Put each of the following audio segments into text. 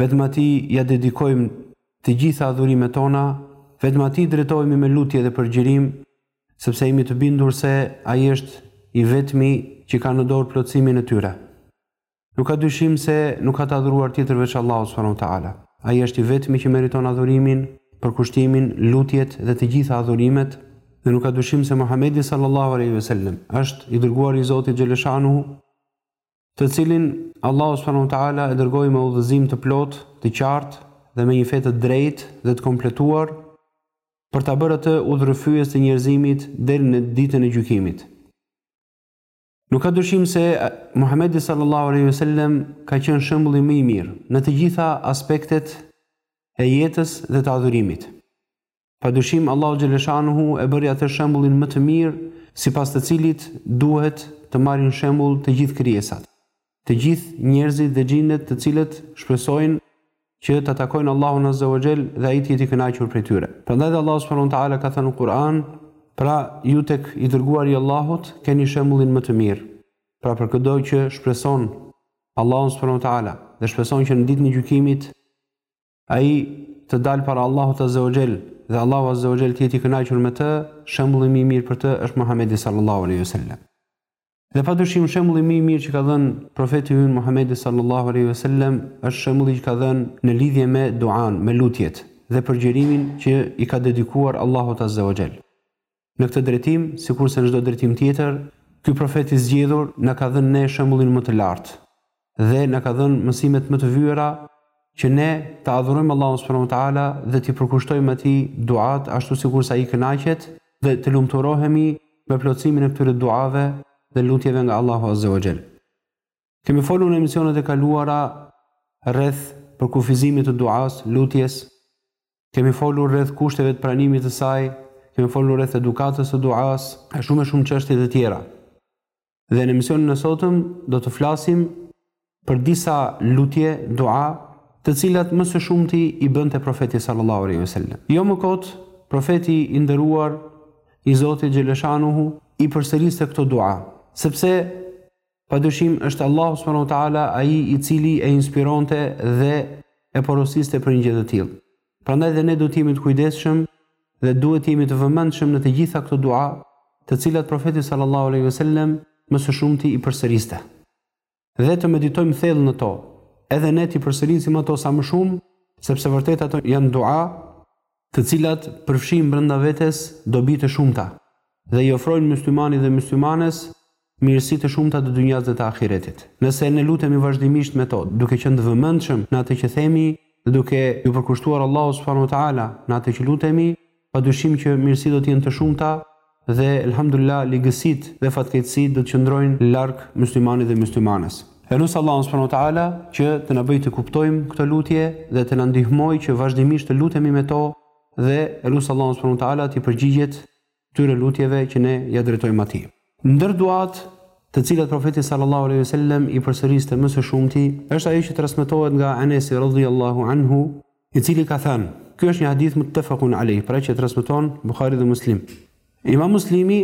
Vetëm Atij ia dedikojmë të gjitha adhurimet tona, vetëm Atij drejtohemi me lutje dhe përgjërim, sepse jemi të bindur se Ai është i vetmi që ka në dorë plotësimin e tyre. Nuk ka dyshim se nuk ka të adhuruar tjetër veç Allahut subhanahu wa ta'ala. Ai është i vetmi që meriton adhurimin, përkushtimin, lutjet dhe të gjitha adhurimet, dhe nuk ka dyshim se Muhamedi sallallahu alejhi ve sellem është i dërguari i Zotit xheleshanuhu, të cilin Allahu subhanahu wa ta'ala e dërgoi me udhëzim të plotë, të qartë dhe me një fe të drejtë dhe të kompletuar, për ta bërë atë udhërrëfyes të njerëzimit deri në Ditën e Gjykimit. Nuk ka dyshim se Muhamedi sallallahu alaihi wasallam ka qenë shembulli më i mirë në të gjitha aspektet e jetës dhe të adhurimit. Pa dyshim Allahu xheleshanuhu e bëri atë shembullin më të mirë, sipas të cilit duhet të marrin shembull të gjithë krijesat. Të gjithë njerëzit dhe xhinët të cilët shpresojnë që ta takojnë Allahun Azza wa Xhel dhe ai të jetë i kënaqur prej tyre. Prandaj dhe Allahu Subhanu Ta'ala ka thënë në Kur'an, pra ju tek i dërguari i Allahut keni shembullin më të mirë. Pra për këdo që shpreson Allahun Subhanu Ta'ala dhe shpreson që në ditën e gjykimit Ai të dalë para Allahut azze wa xhel dhe Allahu azze wa xhel të jetë i kënaqur me të, shembulli më i mirë për të është Muhamedi sallallahu alaihi wasallam. Dhe pa dyshim shembulli më i mirë që ka dhënë profeti ynë Muhamedi sallallahu alaihi wasallam është shembulli që ka dhënë në lidhje me duan, me lutjet dhe përgjërimin që i ka dedikuar Allahut azze wa xhel. Në këtë drejtim, sikurse në çdo drejtim tjetër, ky profet i zgjedhur na ka dhënë ne shembullin më të lartë dhe na ka dhënë mësimet më të vyera që ne ta adhurojmë Allahun subhanahu wa taala dhe t'i përkushtojmë atij duatë ashtu sikurse ai kënaqet dhe të lumturohemi me plotësimin e këtyre duave dhe lutjeve nga Allahu azza wa jall. Kemi folur në emisionet e kaluara rreth përkufizimit të duasë, lutjes. Kemi folur rreth kushteve të pranimit të saj, kemi folur rreth edukatës të duasë, e shumë e shumë çështje të tjera. Dhe në emisionin e sotëm do të flasim për disa lutje, dua, të cilat më së shumti i bënte profeti sallallahu alaihi wasallam. Jo më kot, profeti i nderuar i Zotit xheleshanuhu i përsëriste këto dua, sepse Pa dyshim është Allahu subhanahu wa taala ai i cili e inspironte dhe e porosiste për një gjë të tillë. Prandaj dhe ne duhet të jemi të kujdesshëm dhe duhet të jemi të vëmendshëm në të gjitha këto dua, të cilat profeti sallallahu alaihi wasallam më së shumti i përsëriste. Dhe të meditojmë thellë në to. Edhe ne t'i përsërisim ato sa më shumë, sepse vërtet ato janë dua të cilat përfshijnë brenda vetes dobi të shumta dhe i ofrojnë myslimanit dhe myslimanes mirësi të shumta të dynjasë dhe të ahiretit. Nëse ne lutemi vazhdimisht me to, duke qenë të vëmendshëm në atë që themi dhe duke iu përkushtuar Allahut subhanahu wa ta'ala në atë që lutemi, padyshim që mirësitë do të jenë të shumta Dhe Elhamdulillah ligësitë dhe fatkeqësitë do të qëndrojnë larg myslimanit dhe myslimanes. E lus Allahun subhanahu wa ta'ala që të na bëjë të kuptojmë këto lutje dhe të na ndihmojë që vazhdimisht të lutemi me to dhe e lus Allahun subhanahu wa ta'ala t'i përgjigjet këtyre lutjeve që ne ia drejtojmë Atij. Ndër duatë të cilat Profeti sallallahu alejhi ve sellem i përsëriste më së shumti, është ajo që transmetohet nga Enesi radhiyallahu anhu, i cili ka thënë, ky është një hadith muttefakun alej, pra që transmeton Buhari dhe Muslim. Imam Muslimi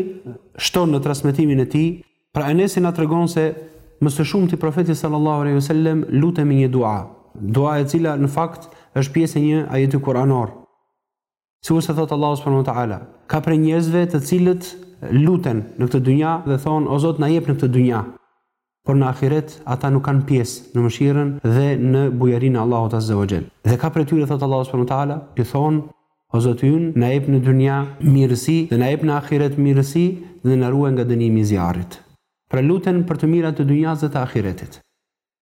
shton në transmetimin e tij, pra Enesi na tregon se më së shumti profeti sallallahu alejhi wasallam lutej me një dua, dua e cila në fakt është pjesë e një ajeti kuranor. Sikurse thotë Allahu subhanahu wa ta'ala, ka prej njerëzve të cilët luten në këtë dynja dhe thonë o Zot na jep në këtë dynja. Por në ahiret ata nuk kanë pjesë në mëshirën dhe në bujarinë e Allahut azza wa jall. Dhe ka prej tyre thotë Allahu subhanahu wa ta'ala, i thonë o Zoti ynë na jep në dynja mirësi dhe na jep në ahiret mirësi dhe na ruaj nga dënimi i zjarrit. Pra luten për të mirat e dynjasë dhe të ahiretit.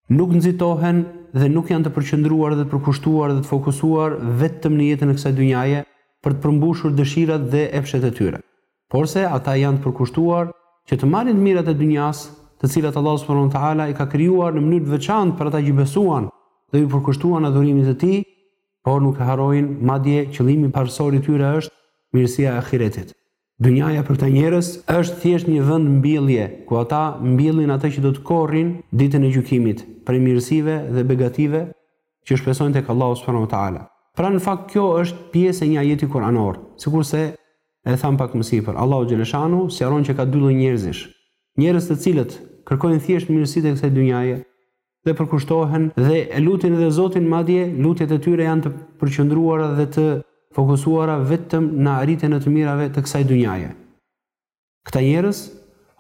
Nuk nxitohen dhe nuk janë të përqendruar dhe të përkushtuar dhe të fokusuar vetëm në jetën e kësaj dynjaje për të përmbushur dëshirat dhe epshet e tyre. Porse, ata janë të përkushtuar që të marrin të mirat e dynjasë, të cilat Allahu subhanehu ve teala i ka krijuar në mënyrë të veçantë për ata që besuan dhe iu përkushtuan adhurimit të Tij, por nuk e harrojnë, madje qëllimi parësor i tyre është mirësia e Ahiretit. Dynjaja për këta njerëz është thjesht një vend mbjellje, ku ata mbjellin atë që do të korrin Ditën e Gjykimit, prej mirësive dhe begative që shpresojnë tek Allahu subhanahu wa ta'ala. Pra në fakt kjo është pjesë e një ajeti kuranor, sikurse e thamë pak më sipër, Allahu xhel-le shanuhu sqaron që ka dy lloj njerëzish, njerëz të cilët kërkojnë thjesht mirësitë e kësaj dynjaje, dhe përkushtohen dhe e lutin edhe Zotin madje lutjet e tyre janë të përqëndruara dhe të fokusuara vetëm në arritjen e të mirave të kësaj dynjaje. Këta njerëz,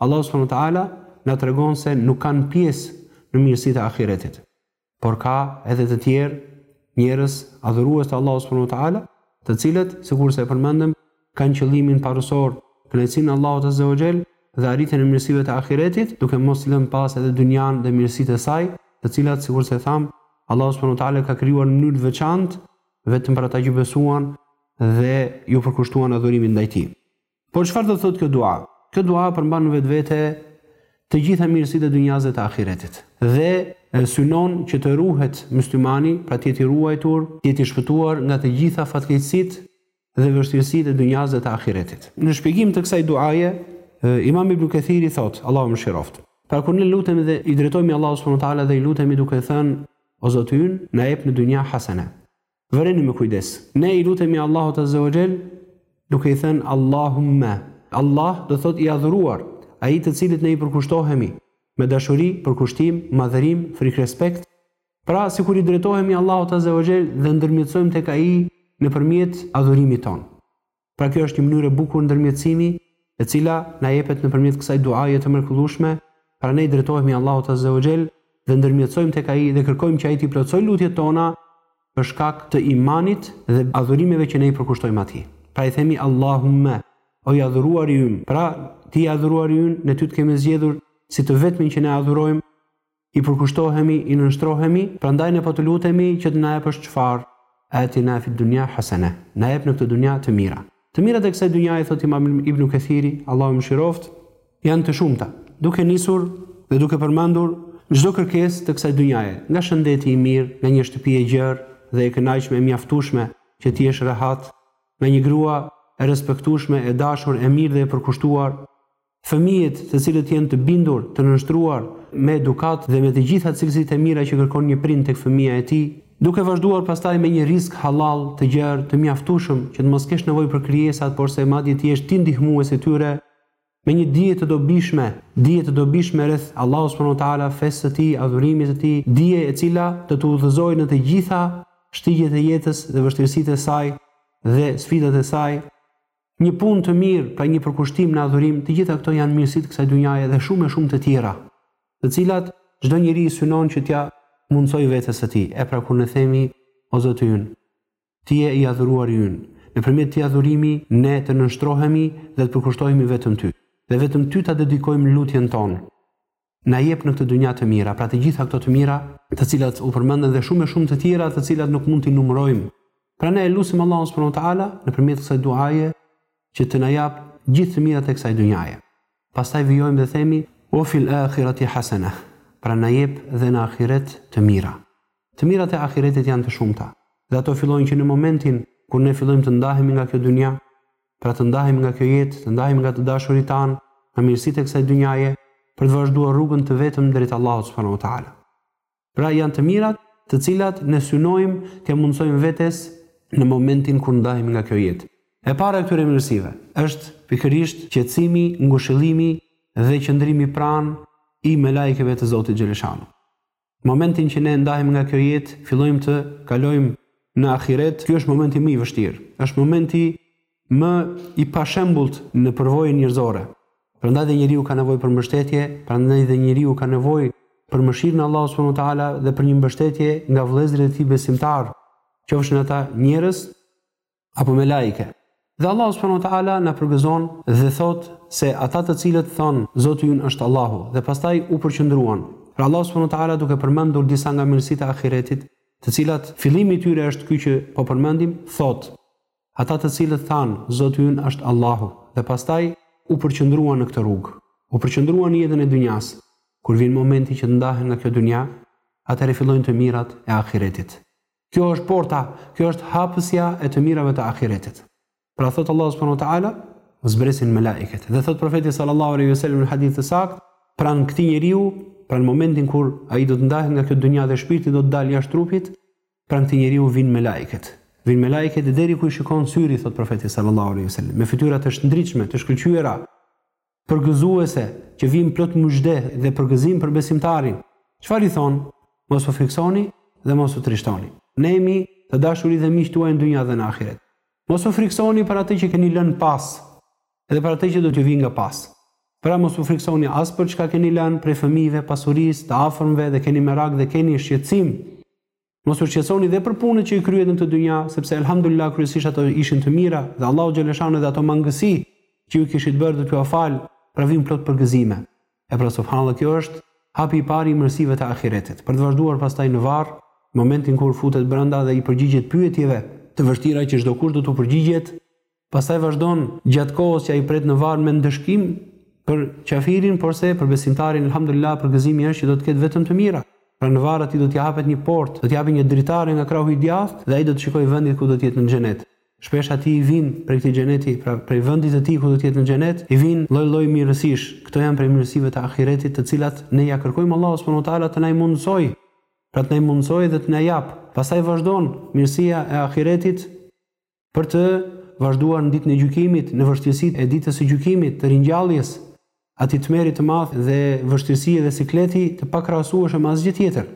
Allahu subhanahu wa ta'ala na tregon se nuk kanë pjesë në mirësitë e ahiretit. Por ka edhe të tjerë njerëz adhurues të Allahut subhanahu wa ta'ala, të cilët, sikurse e përmendëm, kanë qëllimin parësor, kënaqësinë e Allahut Azze ue Xhel dhe arritjen e mirësive të ahiretit, duke mos lënë pas edhe dynjanë dhe mirësitë e saj, të cilat, sikurse thamë, Allahu subhanahu wa taala i ka krijuar në mënyrë të veçantë vetëm për ata që besuan dhe iu përkushtuan adhurimit ndaj tij. Por çfarë do të thotë kjo dua? Kjo dua përmban në vetvete të gjitha mirësitë e dynjasë dhe të ahiretit. Dhe synon që të ruhet myslimani, pra të jetë i ruajtur, të jetë i shpëtuar nga të gjitha fatkeqësitë dhe vështirësitë e dynjasë dhe të ahiretit. Në shpjegim të kësaj duaje, Imam Ibn Kathiri thotë, Allahu e mëshiroftë. Pra kur ne lutemi dhe i drejtohemi Allahut subhanahu wa taala dhe i lutemi duke thënë, O Zoti ynë, na jep në dynja hasene. Vëreni me kujdes. Ne i lutemi Allahut azza wa jall duke i thënë Allahumma. Allah do thotë i adhuruar, ai të cilit ne i përkushtohemi me dashuri, përkushtim, madhërim, frikë respekt, Pra, sikur i drejtohemi Allahut Azza wa Jell dhe ndërmjetësojmë tek Ai nëpërmjet adhurimit tonë. Pra kjo është një mënyrë e bukur ndërmjetësimi, e cila na jepet nëpërmjet kësaj duaje të mrekullueshme, pra ne i drejtohemi Allahut Azza wa Jell dhe ndërmjetësojmë tek Ai dhe kërkojmë që Ai t'i plotësojë lutjet tona për shkak të imanit dhe adhurimeve që ne i përkushtojmë Atij. Pra i themi Allahumme, o i adhuruari ynë, pra ti i adhuruari ynë, ne ty të kemi zgjedhur si të vetmin që ne adhurojmë, I përkushtohemi, i nënshtrohemi, prandaj ne po të lutemi që të na jepësh çfarë? Atina fi dunja haseneh, na jep në këtë dunja të mira. Të mirat e kësaj dunjaje, thotë Imam Ibnu Kethiri, Allahu e mëshiroftë, janë të shumta, duke nisur dhe duke përmendur çdo kërkesë të kësaj dunjaje, nga shëndeti i mirë, nga një shtëpi e gjerë dhe e kënaqshme e mjaftueshme që të jesh rehat, nga një grua e respektueshme, e dashur, e mirë dhe e përkushtuar, Fëmijët, të cilët janë të bindur, të nënshtruar, me edukatë dhe me të gjitha cilësitë e mira që kërkon një prind tek fëmija e tij, duke vazhduar pastaj me një rizk hallall, të gjerë, të mjaftueshëm, që të mos kesh nevojë për krijesat, porse madje të jesh ti ndihmues i tyre, me një dije të dobishme, dije të dobishme rreth Allahut subhanahu wa ta'ala, fesë së Tij, adhurimit të Tij, dije e cila të të udhëzojë në të gjitha shtigjet e jetës dhe vështirësitë e saj dhe sfidat e saj, Një punë të mirë, pra një përkushtim në adhurim, të gjitha këto janë mirësi të kësaj dynjaje dhe shumë e shumë të tjera, të cilat çdo njeri i synon që t'ia mundësojë vetes së tij. E pra kur ne themi, O Zoti ynë, Ti je i adhuruari ynë, nëpërmjet këtij adhurimi ne të nënshtrohemi dhe të përkushtohemi vetëm Ty, dhe vetëm Ty ta dedikojmë lutjen tonë. na jep në këtë dynja të mira, pra të gjitha këto të mira, të cilat u përmendën dhe shumë e shumë të tjera, të cilat nuk mund t'i numërojmë. Pra ne e lusim Allahun subhanahu wa taala nëpërmjet kësaj duaje që të na jap gjithë të mirat e kësaj dynjaje. Pastaj vijojmë dhe themi ue fil akhirati hasana. Pra na jep dhe në ahiret të mira. Të mirat e ahiretit janë të shumta. Dhe ato fillojnë që në momentin kur ne fillojmë të ndahemi nga kjo dynja, pra të ndahemi nga kjo jetë, të ndahemi nga të dashurit tanë, nga mirësitë e kësaj dynjaje, për të vazhduar rrugën të vetëm drejt Allahut subhanahu wa taala. Pra janë të mirat, të cilat ne synojmë t'ia mundësojmë vetes në momentin kur ndahemi nga kjo jetë. E para e këtyre mirësive është pikërisht qetësimi, ngushëllimi dhe qëndrimi pranë i melaikeve të Zotit xheleshanu. Momentin që ne ndahemi nga kjo jetë, fillojmë të kalojmë në ahiret, ky është momenti më i vështirë. Është momenti më i pashembullt në përvojën njerëzore. Prandaj dhe njeriu ka nevojë për mbështetje, prandaj dhe njeriu ka nevojë për mëshirën e Allahut subhanahu wa taala dhe për një mbështetje nga vëllezërit e tij besimtarë, qofshin ata njerëz apo melaike. Dhe Allahu subhanahu wa taala na përgëzon dhe thotë se ata të cilët thonë Zoti ynë është Allahu dhe pastaj u përqendruan. Pra Allahu subhanahu wa taala duke përmendur disa nga mirësitë e ahiretit, të cilat fillimi i tyre është ky që po përmendim, thotë Ata të cilët thanë Zoti ynë është Allahu dhe pastaj u përqendruan në këtë rrugë, u përqendruan në jetën e dynjas, kur vjen momenti që të ndahen nga kjo dynja, atëherë fillojnë të mirat e ahiretit. Kjo është porta, kjo është hapësja e të mirave të ahiretit. Pra thotë Allahu subhanahu wa taala, zbresin melaiket. Dhe thotë profeti sallallahu alaihi wasallam në hadith të saktë, pranë këtij njeriu, pra në momentin kur ai do të ndahet nga kjo dynja dhe shpirti do të dalë jashtë trupit, pranë këtij njeriu vijnë melaiket. Vijnë melaiket deri ku i shikon syri, thotë profeti sallallahu alaihi wasallam, me fytyra të shndritshme, të shkëlqyera. përgëzuese që vijnë plot myzhde dhe përgëzim për besimtarin. Çfarë i thonë? Mos u frikësoni dhe mos u trishtoni. Ne jemi të dashurit dhe miqtë tuaj në dynja dhe në ahiret. Mos u frikësoni për atë që keni lënë pas, edhe për atë që do t'ju vijë nga pas. Pra mos u frikësoni as për çka keni lënë prej fëmijëve, pasurisë, të afërmve dhe keni merak dhe keni shqetësim Mos u shqetësoni dhe për punët që i kryet në këtë dynja, sepse elhamdulillah kryesisht ato ishin të mira dhe Allahu xheleshanu dhe ato mangësi që ju kishit bërë do t'jua falë, pra vijnë plot përgëzime. E pra subhanallahu kjo është hapi i parë i mirësive të ahiretit. Për të vazhduar pastaj në varr, momentin kur futet brenda dhe i përgjigjet pyetjeve të vështira që çdokush do t'u përgjigjet, Pastaj vazhdon gjatë kohës që ai pret në varr me ndëshkim për qafirin porse për besimtarin elhamdulilah përgëzimi është që do të ketë vetëm të mira. Pra në varr atij do t'i hapet një portë, do t'i hapet një dritare nga krahu i djathtë dhe ai do të shikojë vendin ku do të jetë në xhenet. Shpesh atij i vijnë prej këtij xheneti, pra prej vendit të tij ku do të jetë në xhenet, i vijnë lloj lloj mirësish. Këto janë prej mirësive të ahiretit të cilat ne ia kërkojmë Allahut subhanahu wa ta'ala të na i mundësojë, pra të na i mundësojë dhe të na japë. Pastaj vazhdon mirësia e ahiretit, Për të vazhduar në ditën e gjykimit, në vështirësitë e ditës së gjykimit, të ringjalljes, atij tmerri të madh dhe vështirësie dhe sikleti të pakrahasueshëm me asgjë tjetër.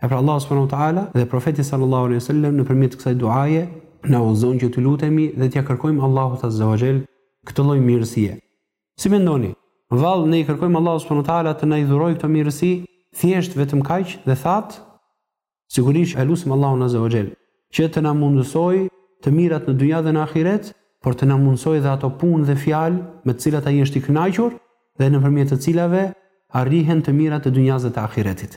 E pra Allahu subhanahu wa taala dhe Profeti sallallahu alaihi wasallam nëpërmjet kësaj duaje na udhëzon që të lutemi dhe t'ia kërkojmë Allahut azza wa xhel këtë lloj mirësie. Si mendoni? Vallë ne i kërkojmë Allahut subhanahu wa taala të na i dhurojë këto mirësi thjesht vetëm kaq dhe thatë Sigurisht e lusim Allahun Azza wa Jell që të na mundësojë të mirat në dynja dhe në ahiret, por të na mundësojë dhe ato punë dhe fjalë me të cilat ai është i kënaqur dhe nëpërmjet të cilave arrihen të mirat e dynjas dhe të ahiretit.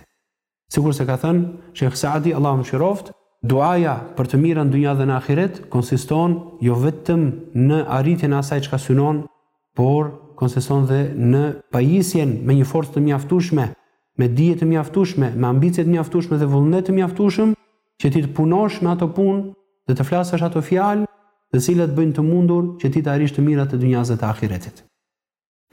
Sikurse ka thënë Sheikh Saadi, Allahu e mëshiroftë, duaja për të mirën në dynja dhe në ahiret konsiston jo vetëm në arritjen e asaj çka synon, por konsiston dhe në pajisjen me një forcë të mjaftueshme, me dije të mjaftueshme, me ambicie të mjaftueshme dhe vullnet të mjaftueshëm që ti të punosh me ato punë dhe të flasësh ato fjalë të cilat bëjnë të mundur që ti të arrish të mirat e dynjasë dhe të ahiretit.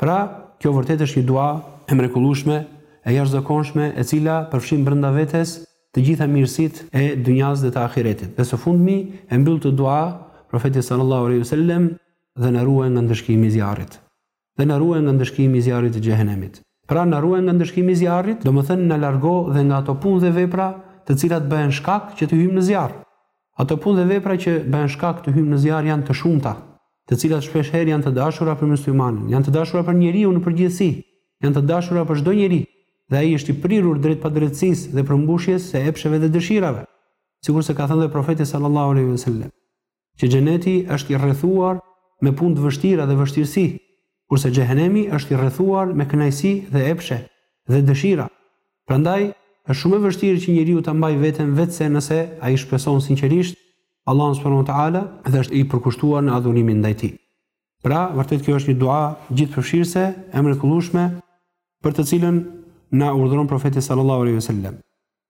Pra, kjo vërtet është një dua e mrekullueshme, e jashtëzakonshme e cila përfshin brenda vetes të gjitha mirësitë e dynjasë dhe të ahiretit. Dhe së fundmi e mbyll këtë dua Profeti sallallahu alejhi ve sellem dhe na ruaj nga ndëshkimi i zjarrit dhe na ruaj nga ndëshkimi i zjarrit të xhehenemit. Pra na ruaj nga ndëshkimi i zjarrit, domethënë na largo dhe nga ato punë dhe vepra të cilat bëhen shkak që të hyjmë në zjarr. Ato punë dhe vepra që bëhen shkak të hyjmë në zjarr janë të shumta, të cilat shpesh herë janë të dashura për myslimanin, janë të dashura për njeriun në përgjithësi, janë të dashura për çdo njeri, dhe ai është i prirur drejt padrejtësisë dhe përmbushjes së epsheve dhe dëshirave, sikurse ka thënë dhe Profeti sallallahu alejhi ve sellem. që Xheneti është i rrethuar me punë të vështira dhe vështirësi, kurse Xhehenemi është i rrethuar me kënaqësi dhe epshe dhe dëshira. Prandaj, është shumë e vështirë që njeriu ta mbajë veten veçse nëse ai shpreson sinqerisht Allahun subhanehu ve teala dhe është i përkushtuar në adhurimin ndaj Tij. Pra, vërtet kjo është një dua gjithëpërfshirëse e mrekullueshme për të cilën na urdhëron Profeti sallallahu alejhi ve sellem.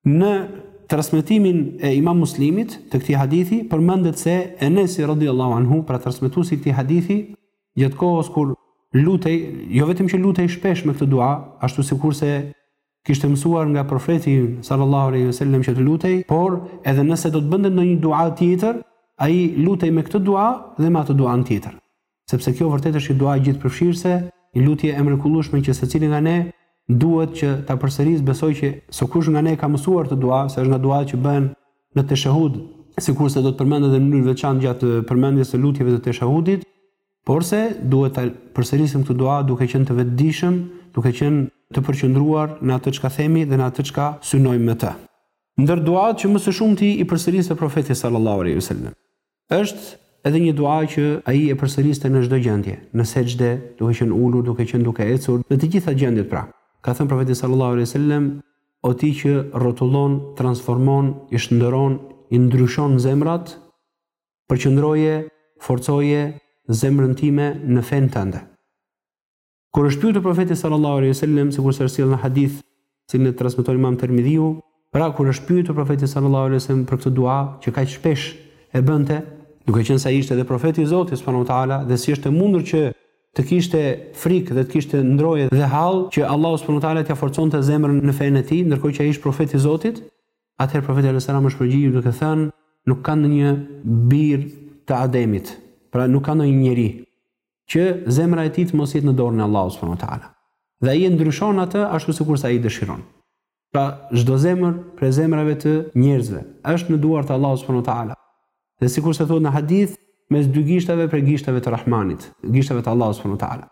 Në transmetimin e Imam Muslimit të këtij hadithi përmendet se Enesi radhiyallahu anhu, pra transmetuesi i këtij hadithi, gjatë kohës kur lutej, jo vetëm që lutej shpesh me këtë dua, ashtu sikurse kishte mësuar nga profeti sallallahu alaihi wasallam që të lutej, por edhe nëse do të bënte ndonjë dua tjetër, ai lutej me këtë dua dhe me atë duan tjetër. sepse kjo vërtet është një dua gjithëpërfshirëse, një lutje e mrekullueshme që secili nga ne duhet që ta përsërisë, besoj që secikush nga ne e ka mësuar këtë dua, se është nga duat që bëhen në teshehud, sikurse do të përmendet dhe në mënyrë të veçantë gjatë përmendjes së lutjeve të teshehudit, porse duhet ta përsërisim këtë dua duke qenë të vetëdijshëm, duke qenë të përqendruar në atë çka themi dhe në atë çka synojmë me të. Ndër duat që më së shumti i përsëriste profeti sallallahu alaihi wasallam, Është edhe një dua që ai e përsëriste në çdo gjendje, në sexhde, duke qenë ulur, duke qenë duke ecur, në të gjitha gjendjet pra. Ka thënë Profeti sallallahu alejhi ve sellem, O ti që rrotullon, transformon, i shndërron, i ndryshon zemrat, përqendroje, forcoje zemrën time në fenë tënde. Kur është pyetur Profeti sallallahu alejhi ve sellem, sikurse është sjellë në hadith, të cilin e transmeton Imam Tirmidhiu, pra kur është pyetur Profeti sallallahu alejhi ve sellem për këtë dua që kaq shpesh e bënte, duke qenë se ai ishte dhe Profeti i Zotit subhanahu wa taala dhe si është e mundur që të kishte frikë dhe të kishte ndroje dhe hall që Allahu subhanahu wa taala t'ia forconte zemrën në fenë e tij, ndërkohë që ai ishte Profeti i Zotit, atëherë Profeti alejhi salam është përgjigjur duke thënë, nuk ka ndonjë bir të Ademit, pra nuk ka ndonjë njeri që zemra e tij të mos jetë në dorën e Allahut subhanahu wa taala. Dhe ai e ndryshon atë ashtu sikurse ai dëshiron. Pra, çdo zemër prej zemrave të njerëzve është në duart e Allahut subhanahu wa taala. Dhe sikurse thuhet në hadith, mes dy gishtave prej gishtave të Rahmanit, gishtave të Allahut subhanahu wa taala.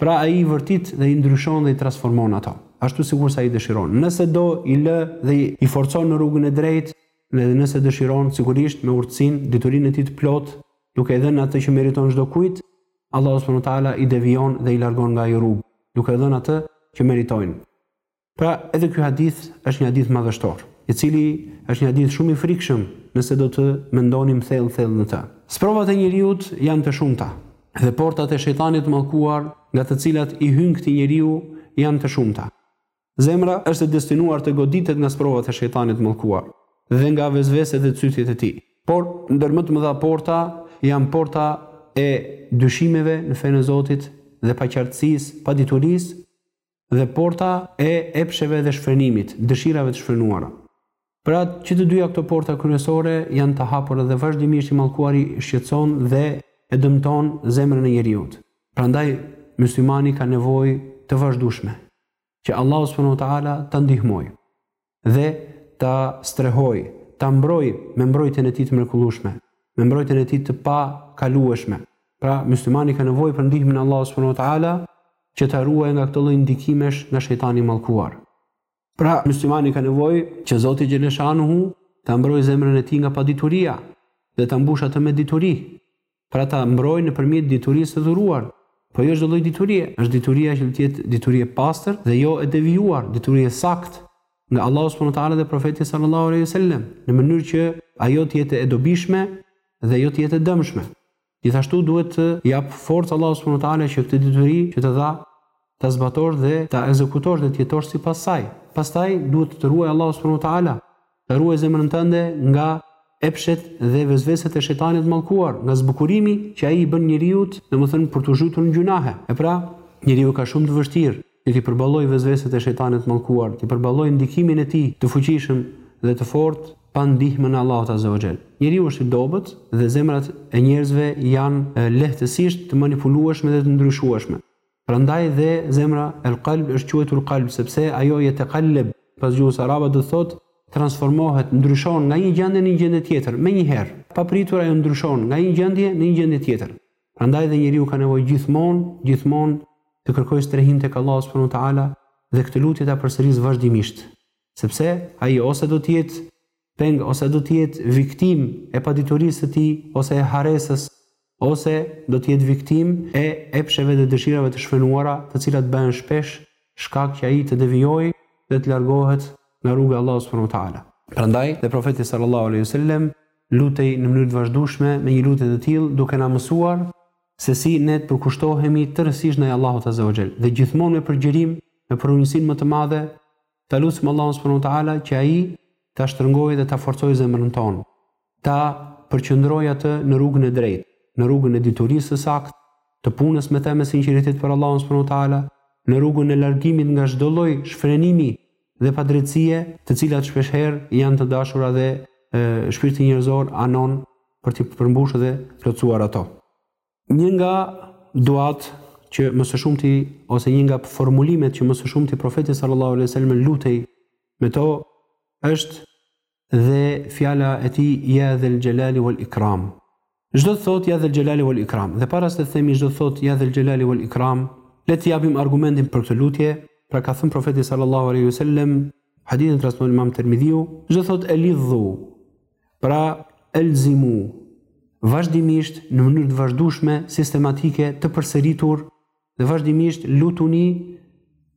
Pra ai i vërtit dhe i ndryshon dhe i transformon ato, ashtu sikurse ai dëshiron. Nëse do i lë dhe i forcon në rrugën e drejtë, dhe nëse dëshiron sigurisht me urtësinë, diturinë e tij të plotë, duke i dhënë atë që meriton çdokujt, Allahu subhanahu wa taala i devijon dhe i largon nga ajo rrugë, duke i dhënë atë që meritojnë. Pra, edhe ky hadith është një hadith madhështor, i cili është një hadith shumë i frikshëm nëse do të mendonim thellë thellë në të. Sprovat e njeriut janë të shumta dhe portat e shejtanit të mallkuar nga të cilat i hyn këtij njeriu janë të shumta. Zemra është e destinuar të goditet nga sprovat e Shejtanit të mallkuar dhe nga vesveset e cytjet e tij. Por, ndër më të mëdha porta janë porta e dyshimeve në fenë e Zotit dhe paqartësisë, paditurisë dhe porta e epsheve dhe shfrenimit, dëshirave të shfrenuara. Pra, që të dyja këto porta kryesore janë të hapura dhe vazhdimisht i mallkuari shqetëson dhe e dëmton zemrën e njeriut. Prandaj, myslimani ka nevojë të vazhdueshme që Allahu subhanehu ve teala ta ndihmojë dhe ta strehojë, ta mbrojë me mbrojtjen e Tij të mrekullueshme, me mbrojtjen e Tij të pakalueshme. Pra, myslimani ka nevojë për ndihmën e Allahut subhanehu ve teala që ta ruajë nga këto lloj ndikimesh nga Shejtani i mallkuar. Pra, myslimani ka nevojë që Zoti xhele shanuhu ta mbrojë zemrën e tij nga padituria dhe ta mbushë atë me dituri. Pra ta mbrojë nëpërmjet diturisë së dhuruar. Po jo çdo lloj diturie, është dituria që të jetë dituri e pastër dhe jo e devijuar, dituri e saktë nga Allahu subhanahu wa taala dhe Profeti sallallahu alejhi ve sellem, në mënyrë që ajo të jetë e dobishme dhe jo të jetë e dëmshme. Gjithashtu duhet të të japë forcë Allahu subhanahu wa taala që këtë detyri që të dha ta zbatosh dhe ta ekzekutosh dhe të jetosh sipas saj. Pastaj duhet të të ruajë Allahu subhanahu wa taala, ta ruajë zemrën tënde nga epshet dhe vesveset e shejtanit të mallkuar, nga zbukurimi që ai i bën njeriut, domethënë për ta zhytur në gjynahe. E pra, njeriu e ka shumë të vështirë. Që t'i përballojë vesveset e Shejtanit të mallkuar, të përballojë ndikimin e tij të fuqishëm dhe të fortë pa ndihmën e Allahut azze ve xhel. Njeriu është i dobët dhe zemrat e njerëzve janë lehtësisht të manipulueshme dhe të ndryshueshme. Prandaj dhe zemra El Kalb është quajtur Kalb sepse ajo Yetaqallab sipas gjuhës arabe do të thotë transformohet, ndryshon nga një gjendje në një gjendje tjetër, menjëherë, papritur ajo ndryshon nga një gjendje në një gjendje tjetër. Prandaj dhe njeriu ka nevojë gjithmonë, gjithmonë të kërkojë strehim tek Allahu subhanahu wa ta'ala dhe këtë lutje ta përsërisë vazhdimisht, sepse ai ose do të jetë peng ose do të jetë viktimë e paditurisë së tij ose e harresës, ose do të jetë viktimë e epsheve dhe dëshirave të shfrenuara, të cilat bëhen shpesh shkak që ai të devijojë dhe të largohet nga rruga e Allahut subhanahu wa ta'ala. Prandaj dhe Profeti sallallahu alejhi ve sellem Lutej në mënyrë të vazhdueshme me një lutje të tillë, duke na mësuar se si ne të përkushtohemi tërësisht ndaj Allahut Azza wa Jall dhe gjithmonë me përgjërim me përulësinë më të madhe, ta lusim Allahun subhanahu wa ta'ala që Ai ta shtrëngojë dhe ta forcojë zemrën tonë, ta përqendrojë atë në rrugën e drejtë, në rrugën e diturisë së saktë, të punës me të me sinqeritet për Allahun subhanahu wa taala në rrugën e largimit nga çdo lloj shfrenimi dhe padrejtësie, të cilat shpeshherë janë të dashura dhe e, shpirti njerëzor anon për t'i përmbushur dhe plotësuar ato. Një nga duatë që më së shumti ose një nga formulimet që më së shumti profeti sallallahu alejhi ve sellem lutej me to është dhe fjala e tij ya dhal jalali wal ikram. Ç'do të thotë ya dhal jalali wal ikram dhe para se të themi ç'do të thotë ya dhal jalali wal ikram, le të japim argumentin për këtë lutje, pra ka thënë profeti sallallahu alaihi wasallam, hadithin e transmeton Imam Tirmidhiu, ç'do thotë elidhu, pra elzimu, vazhdimisht në mënyrë të vazhdueshme, sistematike, të përsëritur, Dhe vazhdimisht lutuni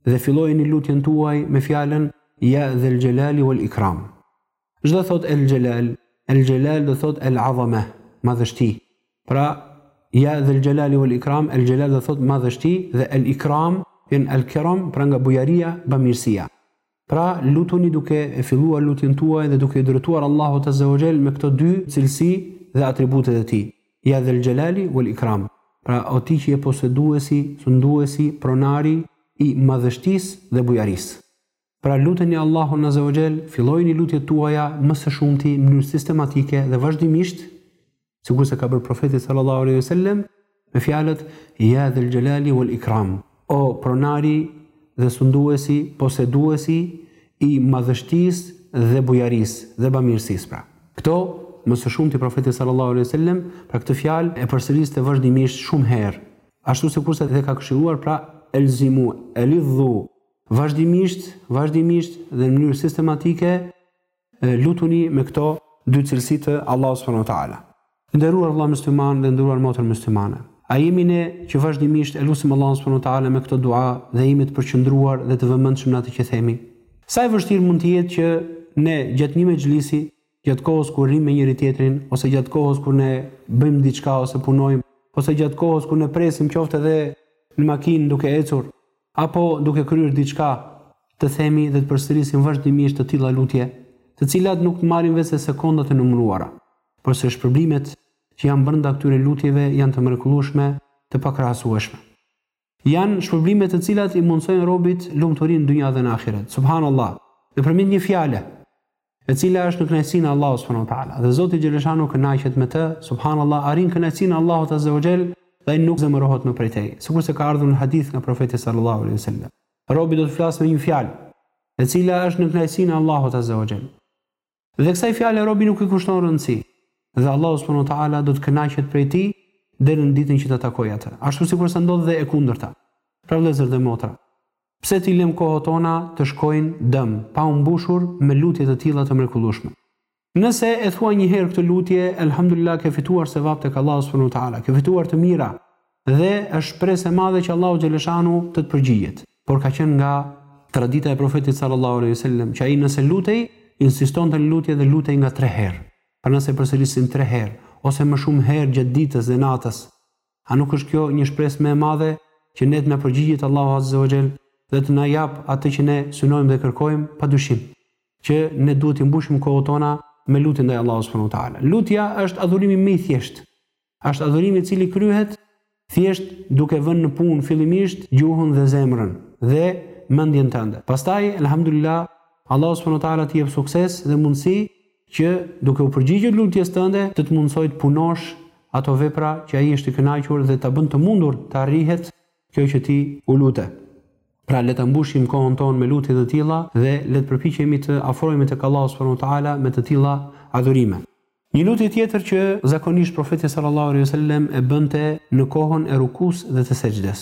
dhe fillojeni lutjen tuaj me fjalën Ja dhel Xhelali wal Ikram. Ç'do thotë El Xhelal, El Xhelal do thotë El Adhama, madhështi. Pra, Ja dhel Xhelali wal Ikram, El Xhelal do thotë madhështi dhe El Ikram vjen El Keram, pra nga bujaria, bamirësia. Pra, lutuni duke e filluar lutjen tuaj dhe duke iu drejtuar Allahut Azza wa Jall me këto dy cilësi dhe atribute të tij. Ja Dhel Jalali wal Ikram. Pra, o ti që je poseduesi, sunduesi, pronari i madhështisë dhe bujarisë. Pra, luteni Allahun Azza wa Jall, fillojini lutjet tuaja më së shumti në mënyrë sistematike dhe vazhdimisht sikurse ka bërë profeti sallallahu alaihi wasallam me fjalët ja dhel xhelali uel ikram o pronari dhe sunduesi poseduesi i madhështisë dhe bujarisë dhe bamirësisë pra këto më së shumti profeti sallallahu alaihi wasallam pra këtë fjalë e përsëriste vazhdimisht shumë herë ashtu sikurse dhe ka këshilluar pra elzimu elidhdhu vazhdimisht vazhdimisht dhe në mënyrë sistematike lutuni me këto dy cilësi të Allahut subhanahu wa taala. Nderuar vëlla musliman dhe nderuar motër muslimane, a jemi ne që vazhdimisht e lutim Allahun subhanahu wa taala me këto dua dhe jemi të përqendruar dhe të vëmendshëm në atë që themi? Sa e vështirë mund të jetë që ne gjatë një mexhlisi, gjatë kohës kur rrimë me njëri-tjetrin ose gjatë kohës kur ne bëjmë diçka ose punojmë, ose gjatë kohës kur ne presim qoftë edhe në makinë duke ecur, apo duke kryer diçka, të themi dhe të përsërisim vazhdimisht të tilla lutje, të cilat nuk të marrin veçse sekonda të numëruara, porse shpërblimet që janë brenda këtyre lutjeve janë të mrekullueshme, të pakrahasueshme. Janë shpërblime të cilat i mundësojnë robit lumturinë në dynja dhe në ahiret. Subhanallah! Nëpërmjet një fjale. e cila është në kënaqësinë e Allahut subhanahu wa taala. Dhe Zoti xheleshanu kënaqet me të, subhanallahu arrin kënaqësinë e Allahut azza wa jall dhe ai nuk zemërohet më prej tij. Sikurse ka ardhur në hadith nga profeti sallallahu alaihi wasallam. Robi do të flasë me një fjalë, e cila është në kënaqësinë e Allahut azza wa jall. Dhe kësaj fjale robi nuk i kushton rëndësi. Dhe Allahu subhanahu wa taala do të kënaqet prej tij deri në ditën që ta takojë atë. Ashtu sikurse ndodh dhe e kundërta. Pra vëllezër dhe motra, Pse t'i lëmë kohët tona të shkojnë dëm, pa u mbushur me lutje të tilla të mrekullueshme. Nëse e thua një herë këtë lutje, Elhamdulilah ke fituar sevap tek Allahu subhanahu wa ta'ala, ke fituar të mira dhe është shpresë e madhe që Allahu xheleshanu të të përgjigjet. Por ka qenë nga tradita e Profetit sallallahu alejhi ve sellem që ai nëse lutej, insistonte në lutje dhe lutej nga tre herë. Pra nëse përsërisim tre herë ose më shumë herë gjatë ditës dhe natës, A nuk është kjo një shpresë më e madhe, që ne të na përgjigjet Allahu Azze ue Xhel dhe të na japë atë që ne synojmë dhe kërkojmë? Padyshim, që ne duhet t'i mbushim kohët tona me lutje ndaj Allahut Subhanehu ue Teala. Lutja është adhurimi më i thjeshtë. Është adhurimi i cili kryhet thjesht duke vënë në punë fillimisht gjuhën dhe zemrën dhe mendjen tënde. Pastaj, elhamdulillah, Allahu Subhanehu ue Teala të jep sukses dhe mundësi që, duke u përgjigjur lutjes tënde, të të mundësojë të punosh ato vepra që Ai është i kënaqur dhe ta bën të mundur të arrihet kjo që ti u lute. Pra, le ta mbushim kohën tonë me lutje të tilla dhe le të përpiqemi të afrohemi tek Allahu subhanahu wa ta'ala me të tilla adhurime. Një lutje tjetër që zakonisht Profeti sallallahu alejhi ve sellem e bënte në kohën e rukusë dhe të sexhdes,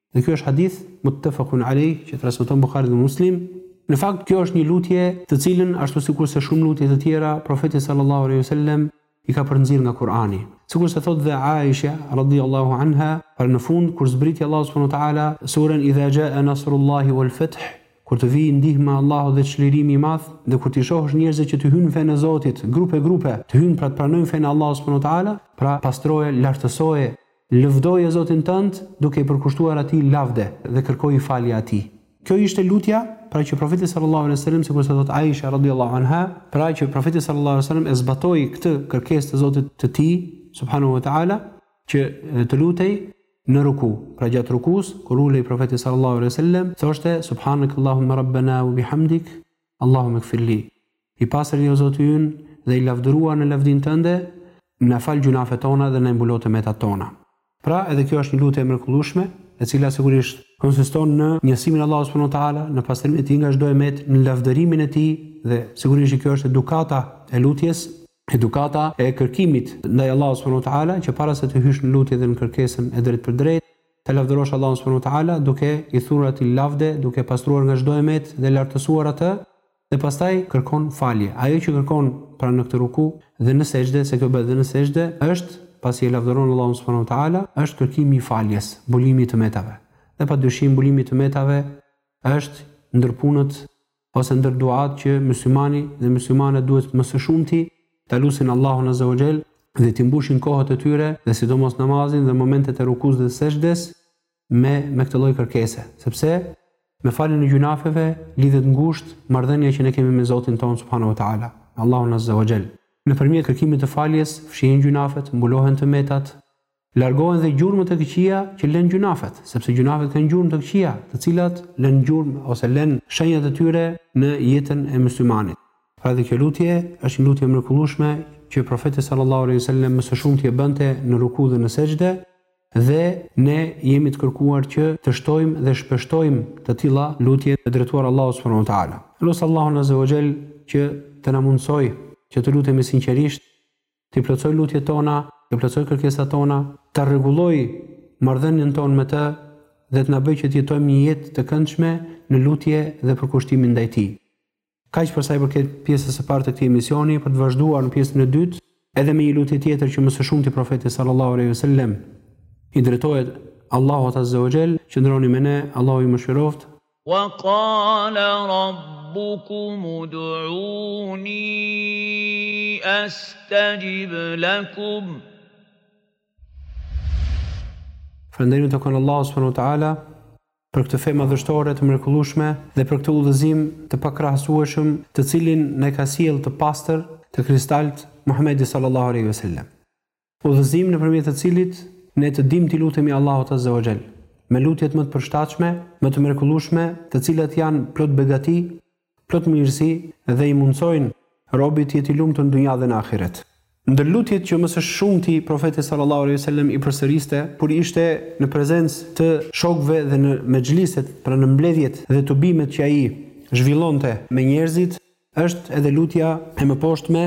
Dhe ky është hadith Muttefakun alejh që e transmeton Buhariu dhe Muslimi. Në fakt, kjo është një lutje të cilën, ashtu sikurse shumë lutje të tjera, Profeti sallallahu alejhi ve sellem i ka përnxjerrë nga Kur'ani. Sikurse thotë dhe Aisha radhiyallahu anha, pra në fund kur zbriti Allahu subhanahu wa ta'ala suren Idha ja'a nasrullahi wal fath, kur të vijë ndihma e Allahut dhe çlirimi i madh, dhe kur t'i shohësh njerëzit që të hyjnë në fenë e Zotit, grupe grupe, të hyjnë pra të pranojnë fenë e Allahut subhanahu wa ta'ala, pra pastroje, lartësoje Lëvdoje Zotin tënd duke i përkushtuar Atij lavde dhe kërkoji falje Atij. Kjo ishte lutja, pra që Profeti sallallahu alejhi ve selem, sikurse thotë Aisha radhiyallahu anha, pra që Profeti sallallahu alejhi ve selem e zbatoi këtë kërkesë të Zotit të tij, subhanahu wa ta'ala, që të lutej në ruku, pra gjatë rukusë, kur ulej Profeti sallallahu alejhi ve selem, thoshte, Subhanakallahumma rabbena wa bihamdik, Allahumma ighfir li. I pastër je o Zoti ynë dhe i lavdëruar në lavdinë tënde, na fal gjynafet tona dhe na i mbulo të metat tona. Pra, edhe kjo është një lutje e mrekullueshme, e cila sigurisht konsiston në njësimin e Allahut subhanehu ve teala, në pastrimin e tij nga çdo e metë, në lavdërimin e tij dhe sigurisht që kjo është edukata e lutjes, edukata e kërkimit ndaj Allahut subhanehu ve teala që para se të hysh në lutje dhe në kërkesën e drejtpërdrejtë, ta lavdërosh Allahun subhanehu ve teala duke i thurur atij lavde, duke e pastruar nga çdo e metë dhe lartësuar atë, Dhe pastaj kërkon falje. Ajo që kërkon pra në këtë ruku dhe në sexhde, se kjo bëhet dhe në sexhde, është, pasi e lavdëron Allahun subhanahu wa ta'ala, është kërkimi i faljes, mbulimi i të metave. Dhe pa dyshim mbulimi i të metave është ndër punët ose ndër duatë që myslimani dhe myslimanet duhet më së shumti ta lusin Allahun azza wa xhel dhe t'i mbushin kohët e tyre dhe sidomos namazin dhe momentet e rukusë dhe sexhdes, me me këtë lloj kërkese, sepse me faljen e gjynafeve lidhet ngushtë marrëdhënia që ne kemi me Zotin tonë subhanahu wa ta'ala, Allahun azza wa jall. Nëpërmjet kërkimit të faljes fshihen gjynafet, mbulohen të metat, largohen dhe gjurmët e këqija që lënë gjynafet, sepse gjynafet kanë gjurmë të këqija, të cilat lënë gjurmë ose lënë shenjat e tyre në jetën e myslimanit. Pra dhe kjo lutje është një lutje e mrekullueshme që Profeti sallallahu alejhi ve sellem më së shumti e bënte në ruku dhe në sexhde, Dhe ne jemi të kërkuar që të shtojmë dhe shpeshtojmë të tilla lutje të drejtuara Allahut subhanehu ve teala. Lus Allahun azze ve xhel që të na mundësojë që të lutemi sinqerisht, t'i plotësojë lutjet tona, të plotësojë kërkesat tona, ta rregullojë marrëdhënien tonë me të dhe të na bëjë që të jetojmë një jetë të këndshme në lutje dhe përkushtimin ndaj Tij. Kaq për sa i përket pjesës së parë të këtij emisioni, për të vazhduar në pjesën e dytë, edhe me një lutje tjetër që më së shumti Profeti sallallahu alejhi ve sellem i drejtohet Allahut azze o xhel, qëndroni me ne, Allahu ju mëshiroftë. Wa qala rabbukum ud'uni astajib lakum. Falënderimi i takon Allahut subhanahu wa ta'ala. për këtë fe madhështore të mrekullueshme dhe për këtë udhëzim të pakrahasueshëm të cilin na e ka sjellë të pastër, të kristaltë, Muhamedi sallallahu alejhi ve selem. Udhëzim nëpërmjet të cilit ne të dimë t'i lutemi Allahut azze wa xhel me lutjet më të përshtatshme, më të mrekullueshme, të cilat janë plot begati, plot mirësi dhe i mundësojnë robit të jetë i lumtur në dynja dhe në ahiret. Ndër lutjet që më së shumti Profeti sallallahu alejhi ve sellem i përsëriste kur ishte në prezencë të shokëve dhe në mexhliset, pra në mbledhjet dhe tubimet që ai zhvillonte me njerëzit, është edhe lutja e mëposhtme,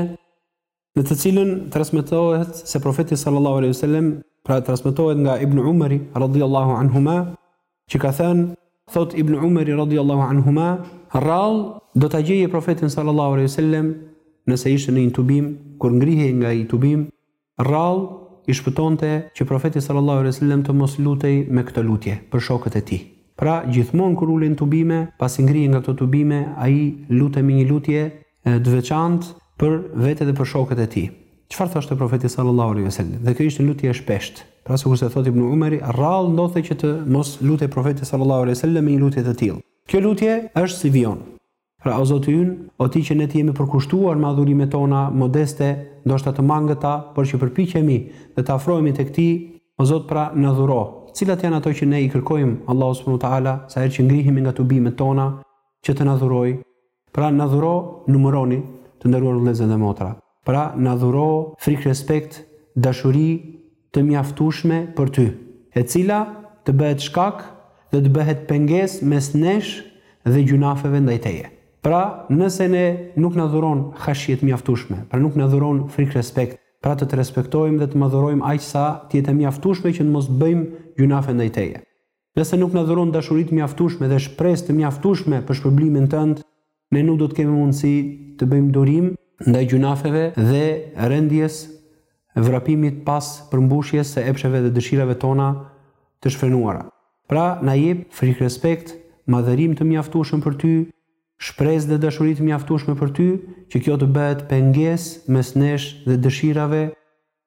në të cilën transmetohet se profeti sallallahu alaihi wasallam pra transmetohet nga Ibn Umari radhiyallahu anhuma që ka thënë thotë Ibn Umari radhiyallahu anhuma rrallë do ta gjeje profetin sallallahu alaihi wasallam nëse ishte në një tubim kur ngrihej nga ai tubim rrallë i shpëtonte që profeti sallallahu alaihi wasallam të mos lutej me këtë lutje për shokët e tij. Pra, gjithmonë kur ulej në tubime, pasi ngrihej nga këto tubime, ai lutej me një lutje të veçantë për vete dhe për shokët e tij. Çfarë thoshte profeti sallallahu alaihi wasallam? Dhe kjo ishte lutje e shpeshtë. Pra sikurse thotë Ibn Umeri, rrallë ndodhte që të mos lutej profeti sallallahu alaihi wasallam me një lutje të tillë. Kjo lutje është si vijon. Pra o Zoti ynë, o ti që ne të jemi përkushtuar me adhurimet tona modeste, ndoshta të mangëta, por që përpiqemi dhe të afrohemi tek ti, o Zot pra na dhuro. Cilat janë ato që ne i kërkojmë Allahut subhanahu wa taala sa herë që ngrihemi nga tubimet tona që të na dhurojë? Pra na dhuro, numëroni, të nderuar vëllezër dhe motra. Pra na dhuro frikërespekt, dashuri të mjaftueshme për ty, e cila të bëhet shkak dhe të bëhet pengesë mes nesh dhe gjynafeve ndaj teje. Pra nëse ne nuk na dhuron hashje të mjaftueshme, pra nuk na dhuron frikërespekt, pra të të respektojmë dhe të madhërojmë aq sa të jetë e mjaftueshme që të mos bëjmë gjynafe ndaj teje. Nëse nuk na dhuron dashuri të mjaftueshme dhe shpresë të mjaftueshme për shpërblimin tënd, ne nuk do të kemi mundësi të bëjmë durim ndaj gjynafeve dhe rendjes, vrapimit pas përmbushjes së epsheve dhe dëshirave tona të shfrenuara. Pra, na jep frikërespekt, madhërim të mjaftueshëm për ty, shpresë dhe dashuri të mjaftueshme për ty, që kjo të bëhet pengesë mes nesh dhe dëshirave,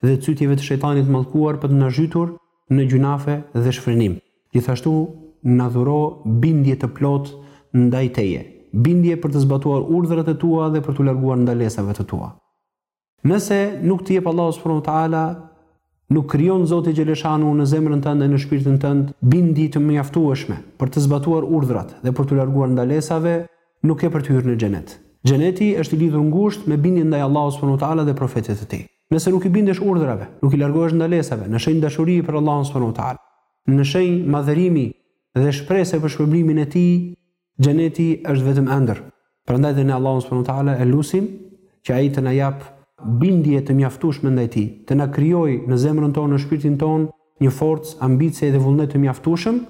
dhe cytjeve të shejtanit të mallkuar për të na zhytur në gjynafe dhe shfrenim. Gjithashtu na dhuro bindje të plotë ndaj Teje, bindje për të zbatuar urdhrat e Tua dhe për t'u larguar ndalesave të Tua. Nëse nuk të jep Allahu subhanahu wa taala, nuk krijon Zoti xheleshanuhu në zemrën tënde e në shpirtin tënd bindje të mjaftueshme për të zbatuar urdhrat dhe për t'u larguar ndalesave, Nuk ke për të hyrë në Xhenet. Xheneti është i lidhur ngushtë me bindjen ndaj Allahut subhanahu wa ta'ala dhe Profetit të Tij. Nëse nuk i bindesh urdhrave, nuk i largohesh ndalesave, në shenjë dashurie për Allahun subhanahu wa ta'ala, në shenjë madhërimi dhe shprese për shpërblimin e Tij, Xheneti është vetëm ëndërr. Prandaj dhe ne Allahun subhanahu wa ta'ala e lusim që Ai të na japë bindje të mjaftueshme ndaj Tij, të na krijojë në zemrën tonë, në shpirtin tonë një forcë, ambicie dhe vullnet të mjaftueshëm,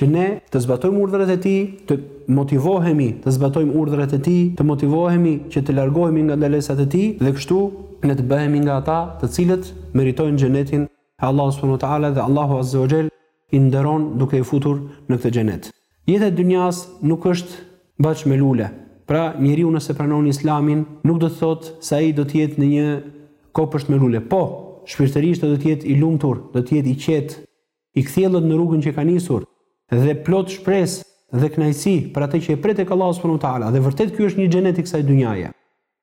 që ne të zbatojmë urdhërat e Tij, të motivohemi të zbatojmë urdhërat e Tij, të motivohemi që të largohemi nga ndalesat e Tij dhe kështu ne të bëhemi nga ata të cilët meritojnë Xhenetin e Allahut subhanahu wa ta'ala dhe Allahu azze wa xhel i nderon duke i futur në këtë Xhenet. Jeta e dynjasë nuk është bahçe me lule. Pra, njeriu nëse pranon Islamin, nuk do të thotë se ai do të jetë në një kopsht me lule. Po, shpirtërisht do të jetë i lumtur, do të jetë i qetë, i kthjellët në rrugën që ka nisur dhe plot shpresë dhe kënaqësi për atë që e pret tek Allahu subhanahu wa taala dhe vërtet ky është një xhenet i kësaj dynjaje.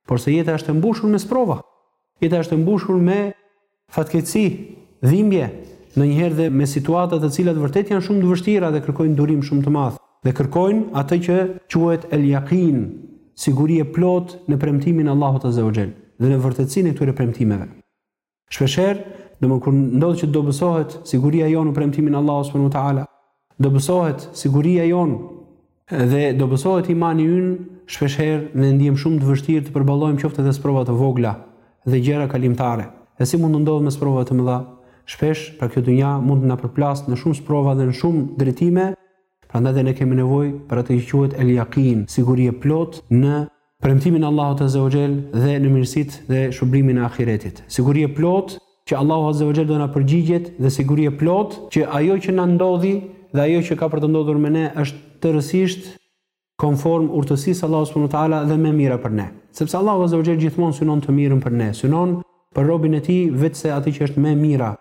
Porse jeta është e mbushur me sprova. Jeta është e mbushur me fatkeqësi, dhimbje, ndonjëherë dhe me situata të cilat vërtet janë shumë të vështira dhe kërkojnë durim shumë të madh dhe kërkojnë atë që quhet el jekin, siguri e plotë në premtimin e Allahut azza wa jall dhe në vërtetësinë e këtyre premtimeve. Shpeshherë, domethënë kur ndodh që dobësohet siguria jonë në premtimin e Allahut subhanahu wa ta'ala, dobësohet siguria jonë dhe dobësohet imani ynë, shpeshherë ne ndihemi shumë të vështirë të përballojmë qoftë edhe sprova të vogla dhe gjëra kalimtare. E si mund të ndodhë me sprova të mëdha? Shpesh, pra kjo dynja mund të na përplasë në shumë sprova dhe në shumë drejtime, Prandaj dhe ne kemi nevojë për atë që quhet el jekin, siguri e plotë në premtimin e Allahut azze we xhel dhe në mirësitë dhe shpërblimin e ahiretit. Siguri e plotë që Allahu azze we xhel do na përgjigjet dhe siguri e plotë që ajo që na ndodhi dhe ajo që ka për të ndodhur me ne është tërësisht konform urtësisë së Allahut subhanu teala dhe më e mira për ne. Sepse Allahu azza wa xhel gjithmonë synon të mirën për ne, synon për robin e tij veçse atë që është më e mira.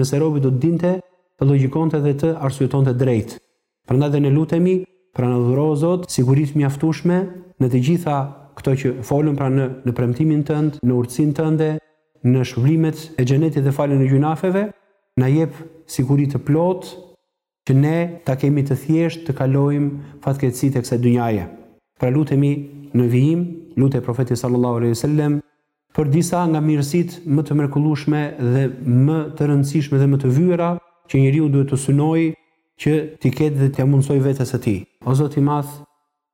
Nëse robi do të dinte, të logjikonte dhe të arsyetonte drejt. Prandaj dhe ne lutemi, pra na dhuro o Zot siguri të mjaftueshme në të gjitha këto që folëm pra në në premtimin tënd, në urtësinë tënde, në shpërblimet e xhenetit dhe faljen e gjynafeve, na jep siguri të plotë Që ne ta kemi të thjeshtë të kalojmë fatkeqësitë e kësaj dynjaje. Pra lutemi në vijim lutej Profeti sallallahu alejhi ve sellem për disa nga mirësitë më të mrekullueshme dhe më të rëndësishme dhe më të vyera që njeriu duhet të synojë që t'i ketë dhe t'ia mundësojë vetes së tij. O Zot i Madh,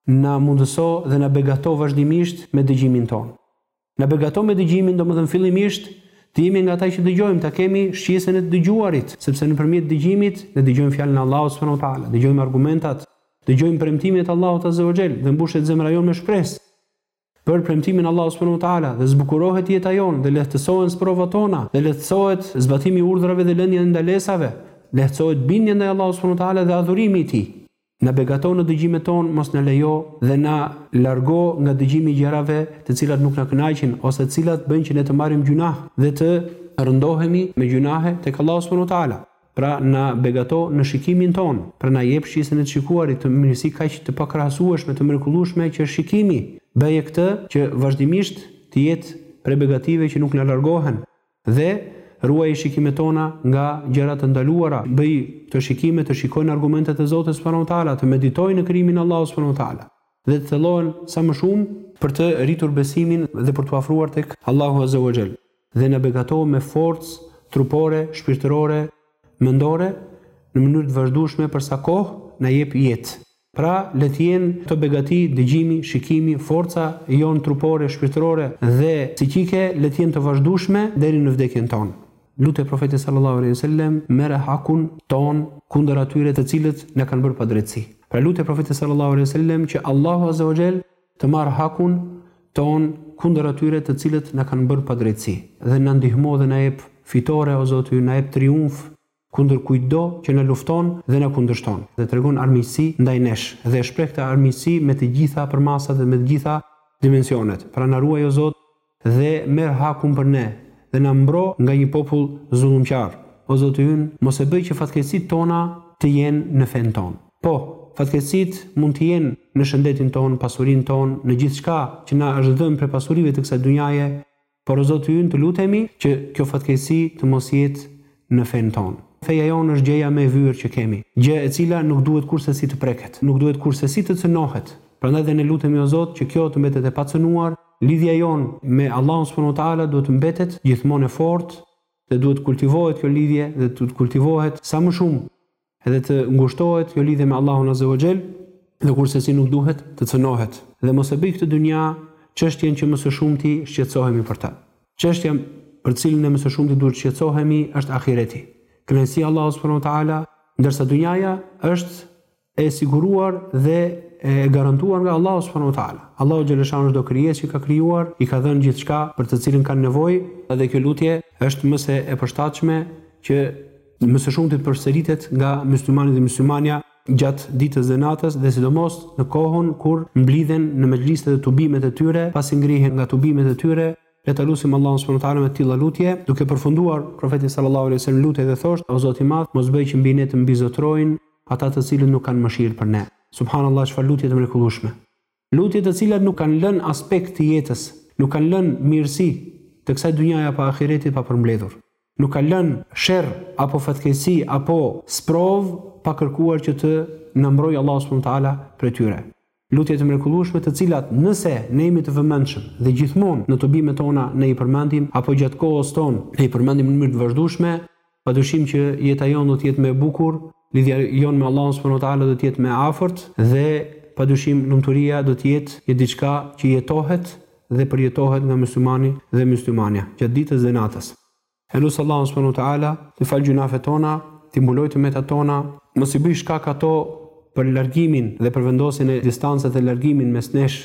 na mundëso dhe na begato vazhdimisht me dëgjimin tonë. Na begato me dëgjimin, domethënë fillimisht të jemi nga ata që dëgjojmë, ta kemi shqisën e të dëgjuarit, sepse nëpërmjet dëgjimit ne dëgjojmë fjalën e Allahut subhanahu wa ta'ala, dëgjojmë argumentat, dëgjojmë premtimet e Allahut azza wa jall dhe mbushet zemra jonë me shpresë për premtimin e Allahut subhanahu wa ta'ala dhe zbukurohet jeta jonë dhe lehtësohen sprovat tona dhe lehtësohet zbatimi i urdhrave dhe lënia e ndalesave, lehtësohet bindja ndaj Allahut subhanahu wa ta'ala dhe adhurimi i Tij. Na begato në dëgjimet tonë, mos na lejo dhe na largo nga dëgjimi i gjërave të cilat nuk na kënaqin ose të cilat bëjnë që ne të marrim gjynah dhe të rëndohemi me gjynahe tek Allahu subhanahu wa ta'ala. Pra na begato në shikimin tonë, pra na jep shqisen e të shikuarit, këtë mirësi kaq të pakrahasueshme të mrekullueshme që është shikimi, bëje këtë që vazhdimisht të jetë prej begative që nuk na largohen, Dhe, ruaji shikimet tona nga gjëra të ndaluara, bëji këto shikime të shikojnë argumentet e Zotit subhanahu wa ta'ala, të meditojnë në krijimin e Allahut subhanahu wa ta'ala dhe të thellohen sa më shumë, për të rritur besimin dhe për t'u afruar tek Allahu azza wa jall, dhe na begato me forcë trupore, shpirtërore, mendore, në mënyrë të vazhdueshme për sa kohë na jep jetë. Pra, le të jenë këto begati, dëgjimi, shikimi, forca jonë trupore, shpirtërore dhe psikike, le të jenë të vazhdueshme deri në vdekjen tonë. Lutej Profeti sallallahu alejhi ve sellem, Merre hakun tonë kundër atyre të cilët na kanë bërë padrejtësi. Pra lutej Profeti sallallahu alejhi ve sellem që Allahu azza wa xhel të marrë hakun tonë kundër atyre të cilët na kanë bërë padrejtësi dhe na ndihmo dhe na jep fitore o Zot, na jep triumf kundër kujtdo që na lufton dhe na kundërshton dhe tregon armiqësi ndaj nesh dhe shpreh këtë armiqësi me të gjitha përmasat dhe me të gjitha dimensionet pra na ruaj o Zot dhe merr hakun për ne dhe na mbro nga një popull zullumqar o Zoti ynë mos e bëj që fatkeqësitë tona të jenë në fenë tonë po fatkeqësitë mund të jenë në shëndetin tonë pasurinë tonë në gjithçka që na është dhënë prej pasurive të kësaj dunjaje Por o Zoti ynë të lutemi që kjo fatkeqësi të mos jetë në fenë tonë. Feja jonë është gjëja më e vyer që kemi, gjë e cila nuk duhet kurrsesi të preket, nuk duhet kurrsesi të cënohet. Prandaj dhe ne lutemi o Zot që kjo të mbetet e pacënuar, lidhja jonë me Allahun subhanahu wa ta'ala duhet të mbetet gjithmonë e fortë, dhe duhet të kultivohet kjo lidhje dhe të kultivohet sa më shumë, Edhe të ngushtohet kjo lidhje me Allahun Azze wa Xhel, dhe kursesi nuk duhet të cënohet. Dhe mos e bëj këtë dynja çështjen që më së shumti shqetësohemi për të. Çështja për të cilën ne më së shumti duhet të shqetësohemi është ahireti, kënaqësia e Allahut subhanahu wa taala, ndërsa dynjaja është e siguruar dhe e garantuar nga Allahu subhanahu wa taala. Allahu xhaleshanu çdo krijesë që ka krijuar i ka dhënë gjithçka për të cilën kanë nevojë, dhe kjo lutje është më se e përshtatshme që Më së shumti përsëritet nga myslimani dhe myslimania gjatë ditës dhe natës dhe sidomos në kohën kur mblidhen në mexhlise dhe tubimet e tyre, pasi ngrihen nga tubimet e tyre, le ta lusim Allahun subhanu wa ta'ala me të tilla lutje, duke përfunduar Profeti sallallahu alejhi ve selem lutje dhe thoshte, O Zot i Madh, mos bëj që mbi ne të mbizotërojnë ata të cilët nuk kanë mëshirë për ne. Subhanallah çfarë lutje të mrekullueshme! Lutje të cilat nuk kanë lënë aspekt të jetës, nuk kanë lënë mirësi të kësaj dynjaje apo ahireti pa përmbledhur. Nuk kanë lënë sherr apo fatkeqësi apo sprovë pa kërkuar që të na mbrojë Allahu subhanahu wa ta'ala prej tyre. Lutje të mrekullueshme të cilat nëse ne jemi të vëmendshëm dhe gjithmonë në tubimet tona ne i përmendim apo gjatë kohës tonë ne i përmendim në mënyrë të vazhdueshme, Padyshim që jeta jonë do të jetë më e bukur, lidhja jonë me Allahun subhanuhu teala do të jetë më e afërt dhe padyshim lumturia do të jetë një diçka që jetohet dhe përjetohet nga myslimani dhe myslimania gjatë ditës dhe natës. E lus Allahun subhanuhu teala të falë gjynahet tona, t'i mbulojë të metat tona, mos i bëjë shkak ato për largimin dhe për vendosjen e distancës dhe largimin mes nesh